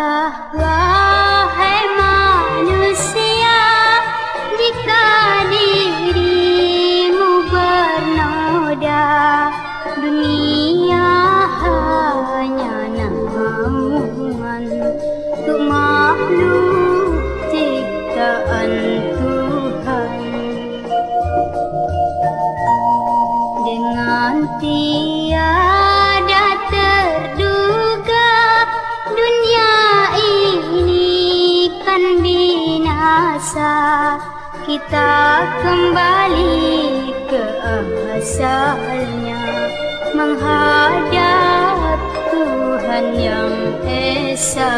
la kembali ke asalnya menghadap Tuhan yang Esa.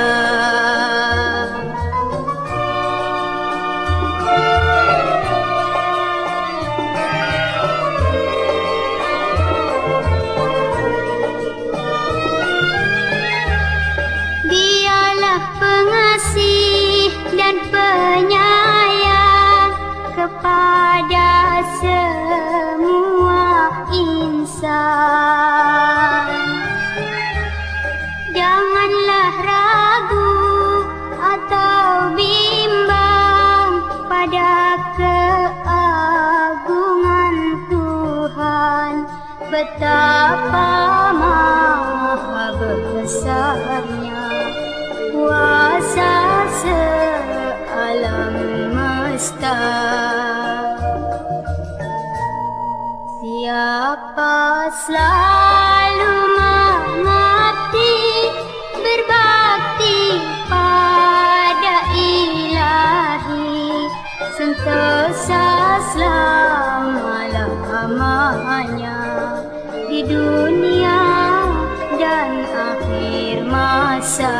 biasa.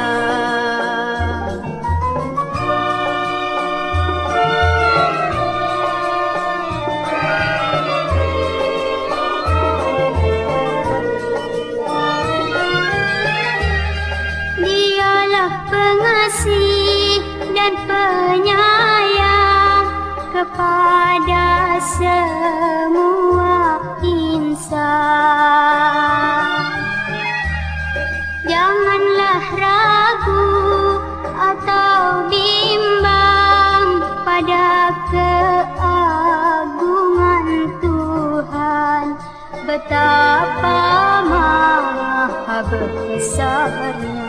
Dialah pengasih dan penyayang kepada semua betapa maha besarnya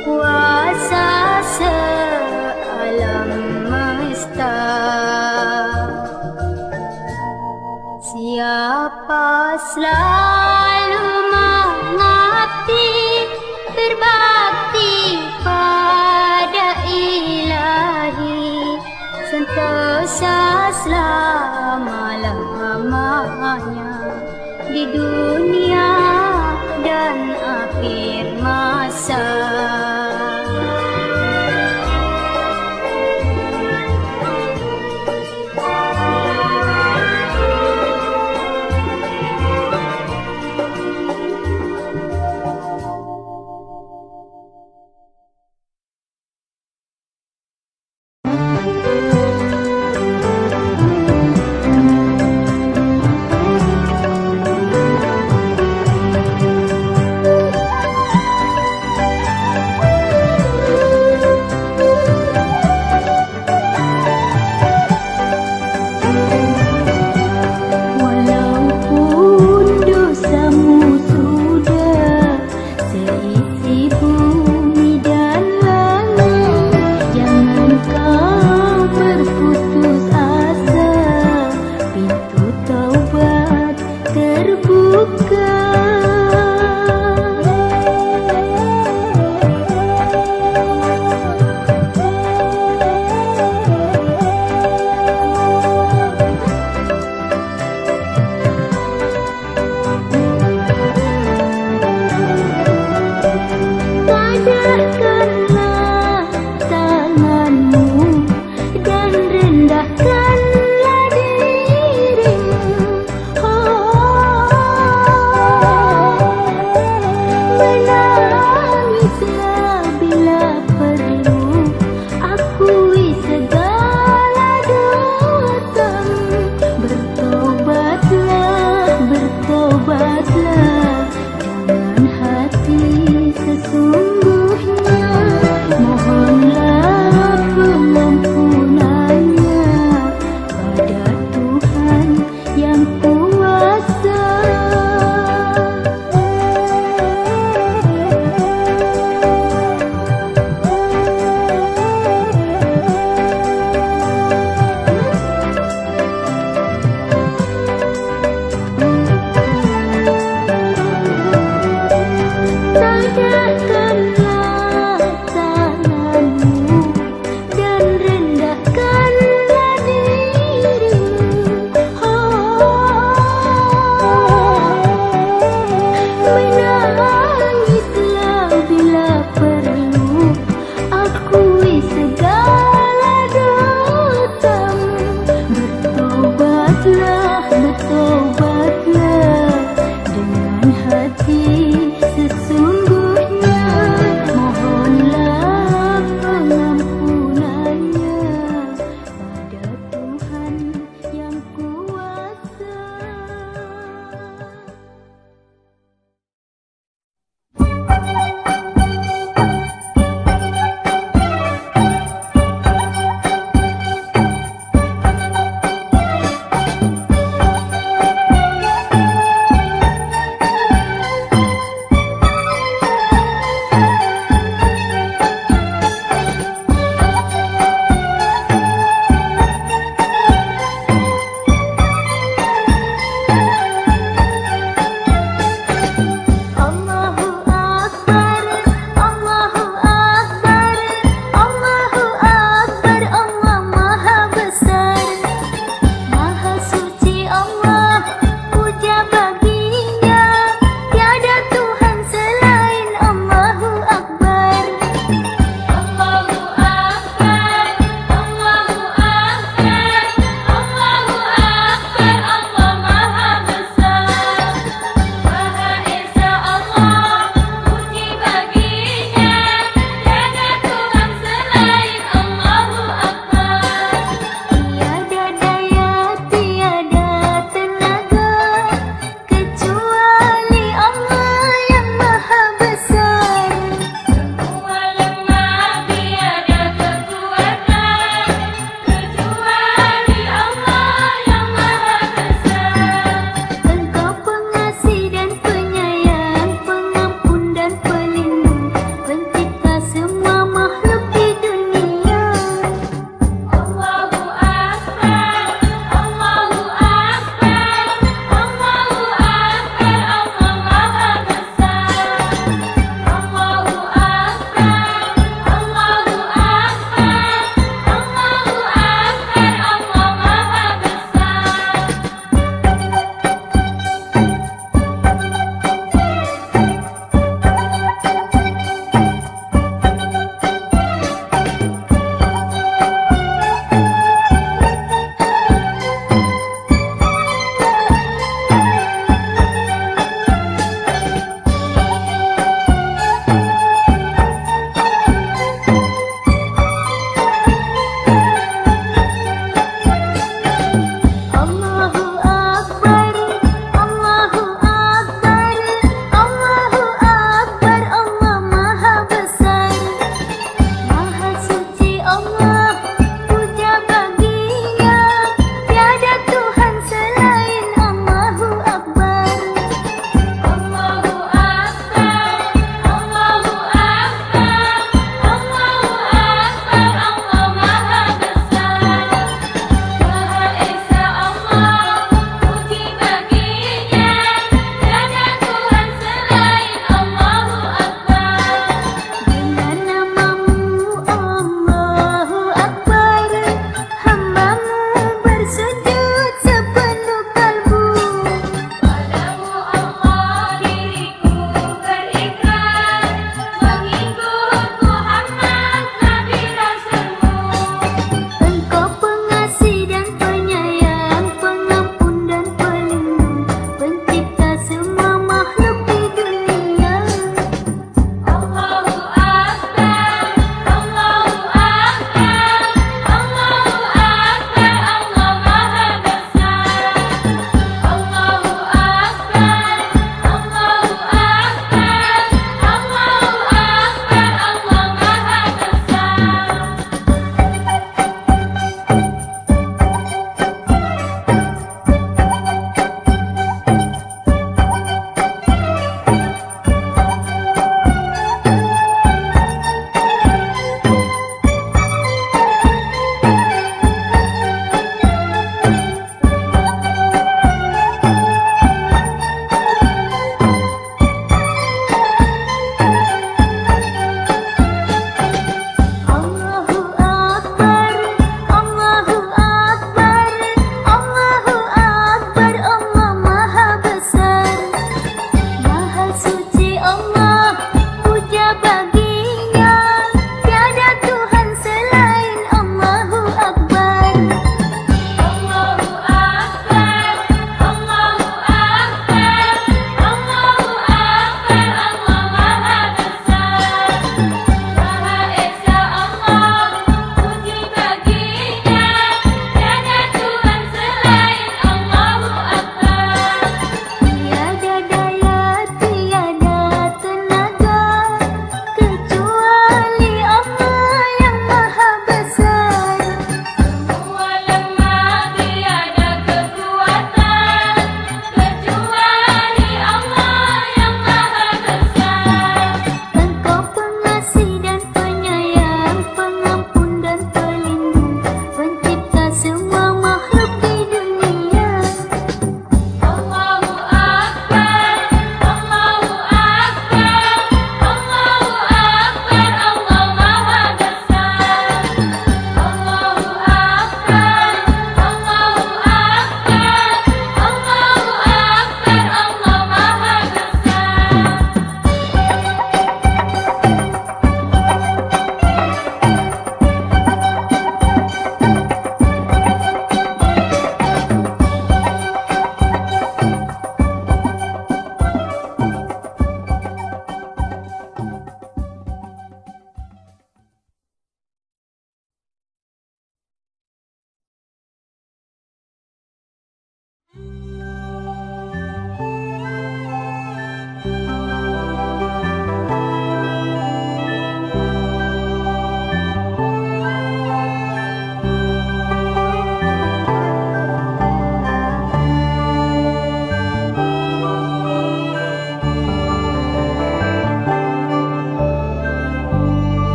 kuasa sealam mesta siapa selamat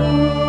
amor.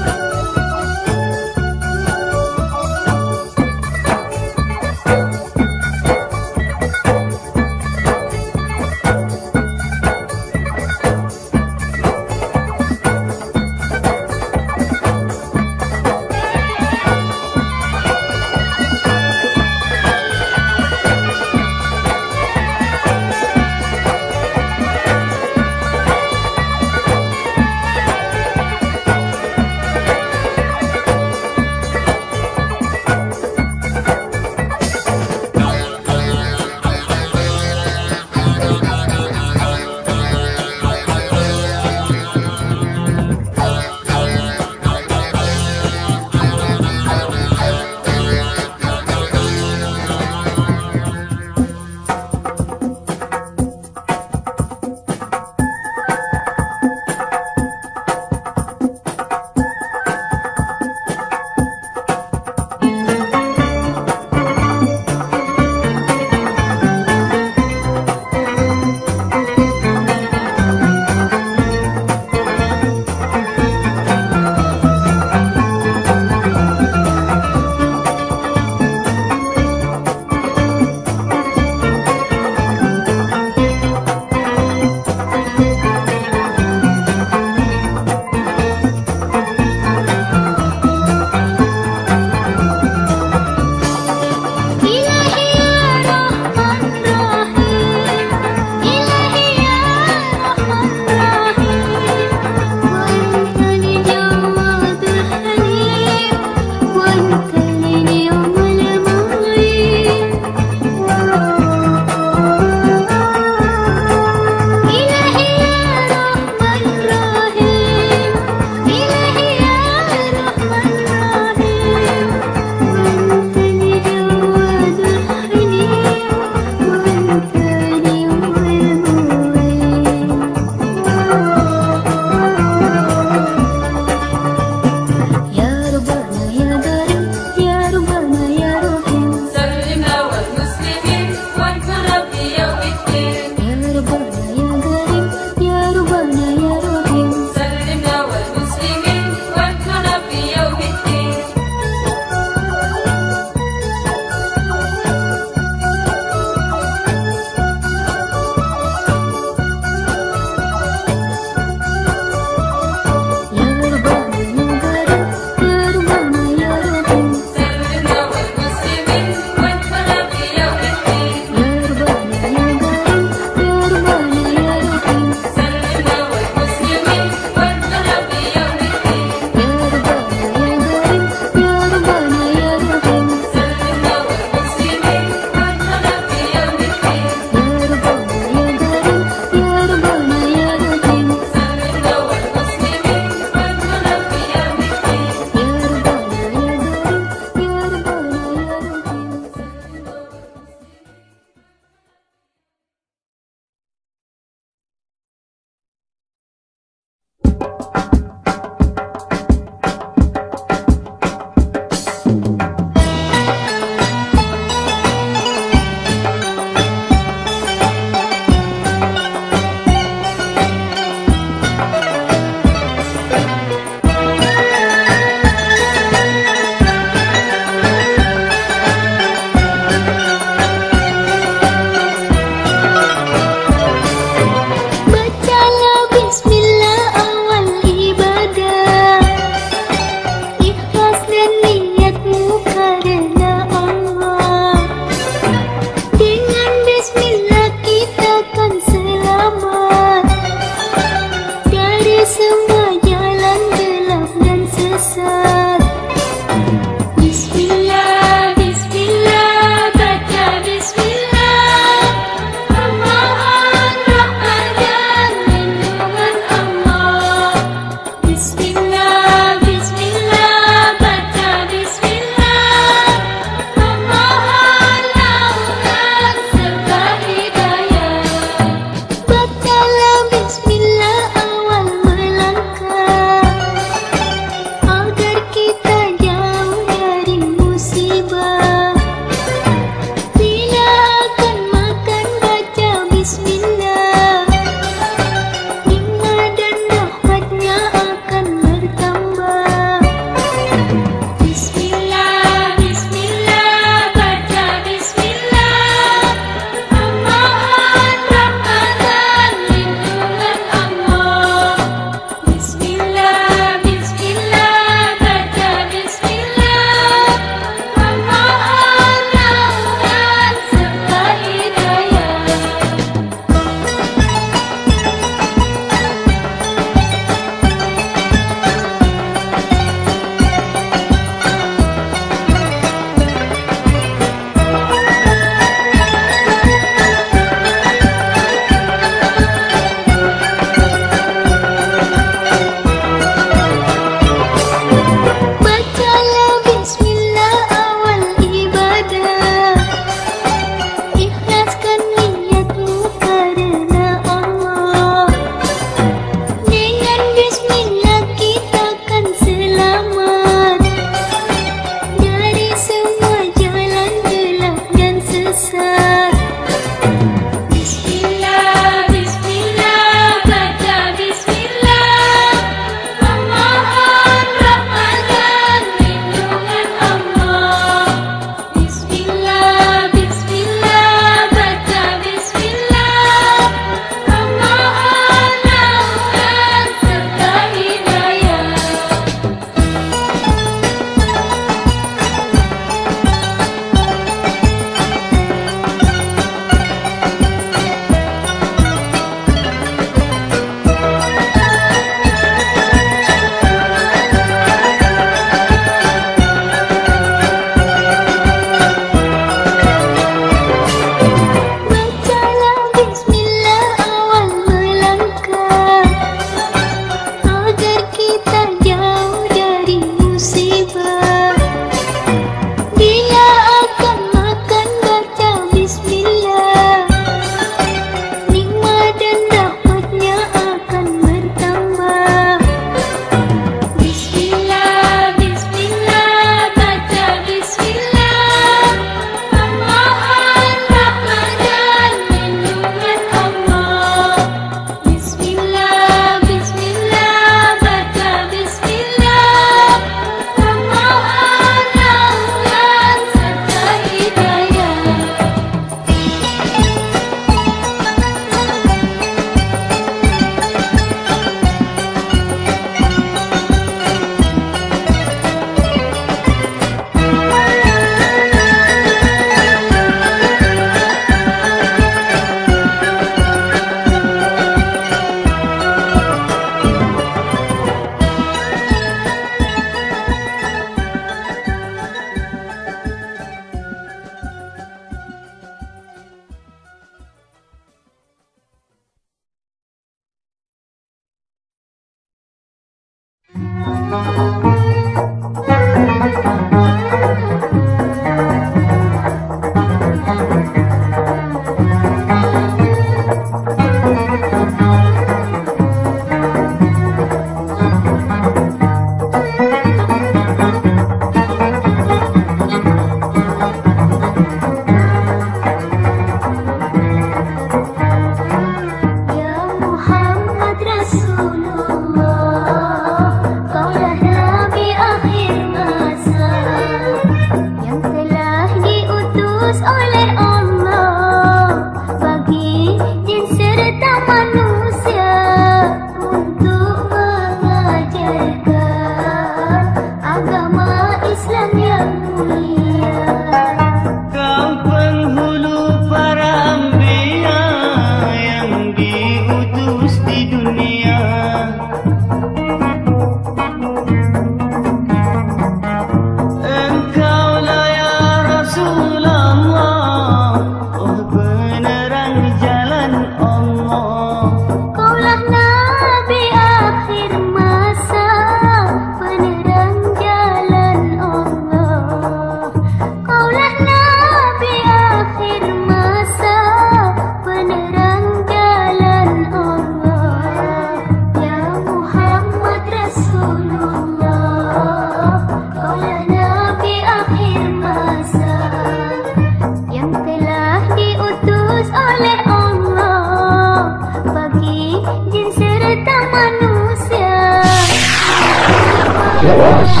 Veloz.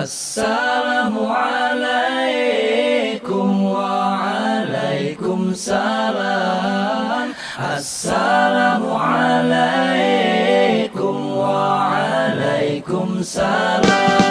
السلام عليكم وعليكم سلام السلام عليكم وعليكم سلام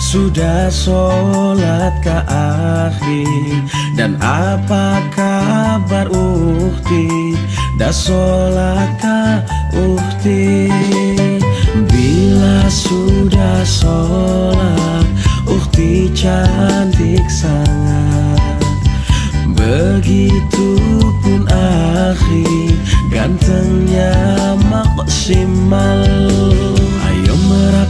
Sudah sholat ke akhi Dan apa kabar ukti Dah sholat ke ukti Bila sudah sholat Ukti cantik sangat. Begitupun akhi Gantengnya maksimal Ayo merapatlah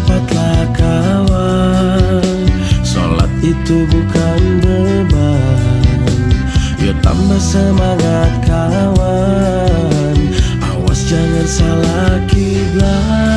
itu bukan beban. Yuk tambah semangat kawan. Awas jangan salah kiblat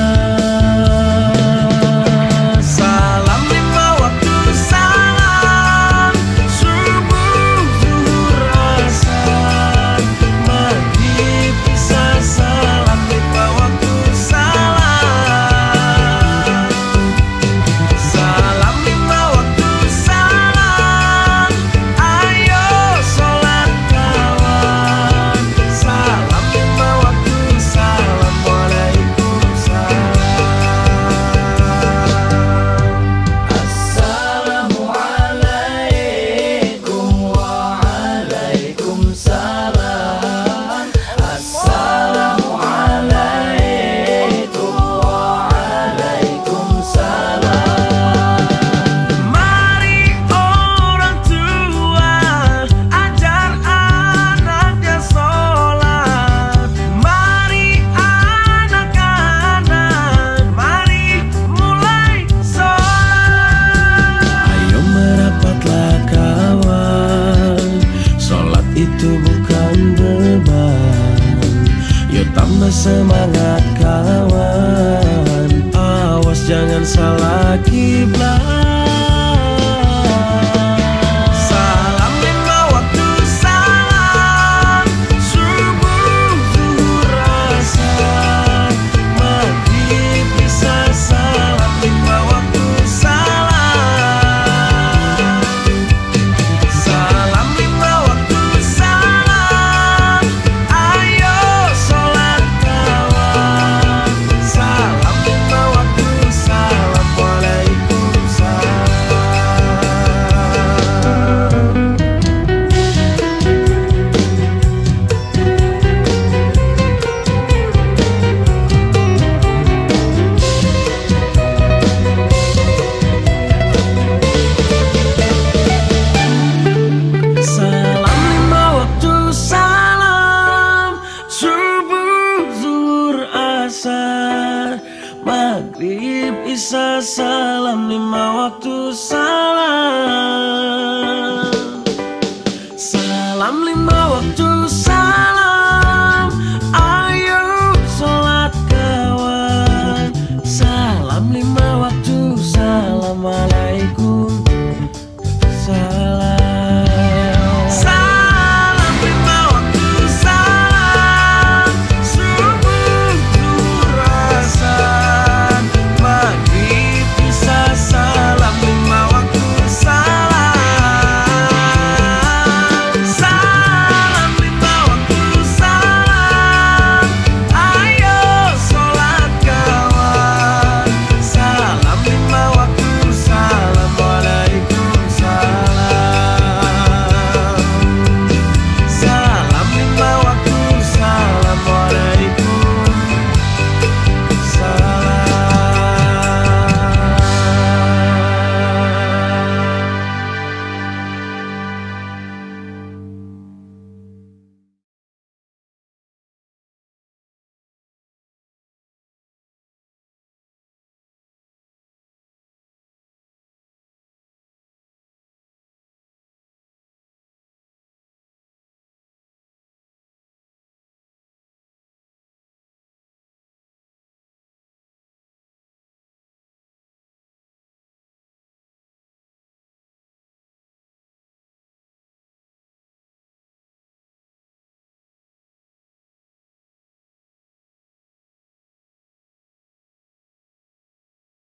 jangan salah kiblat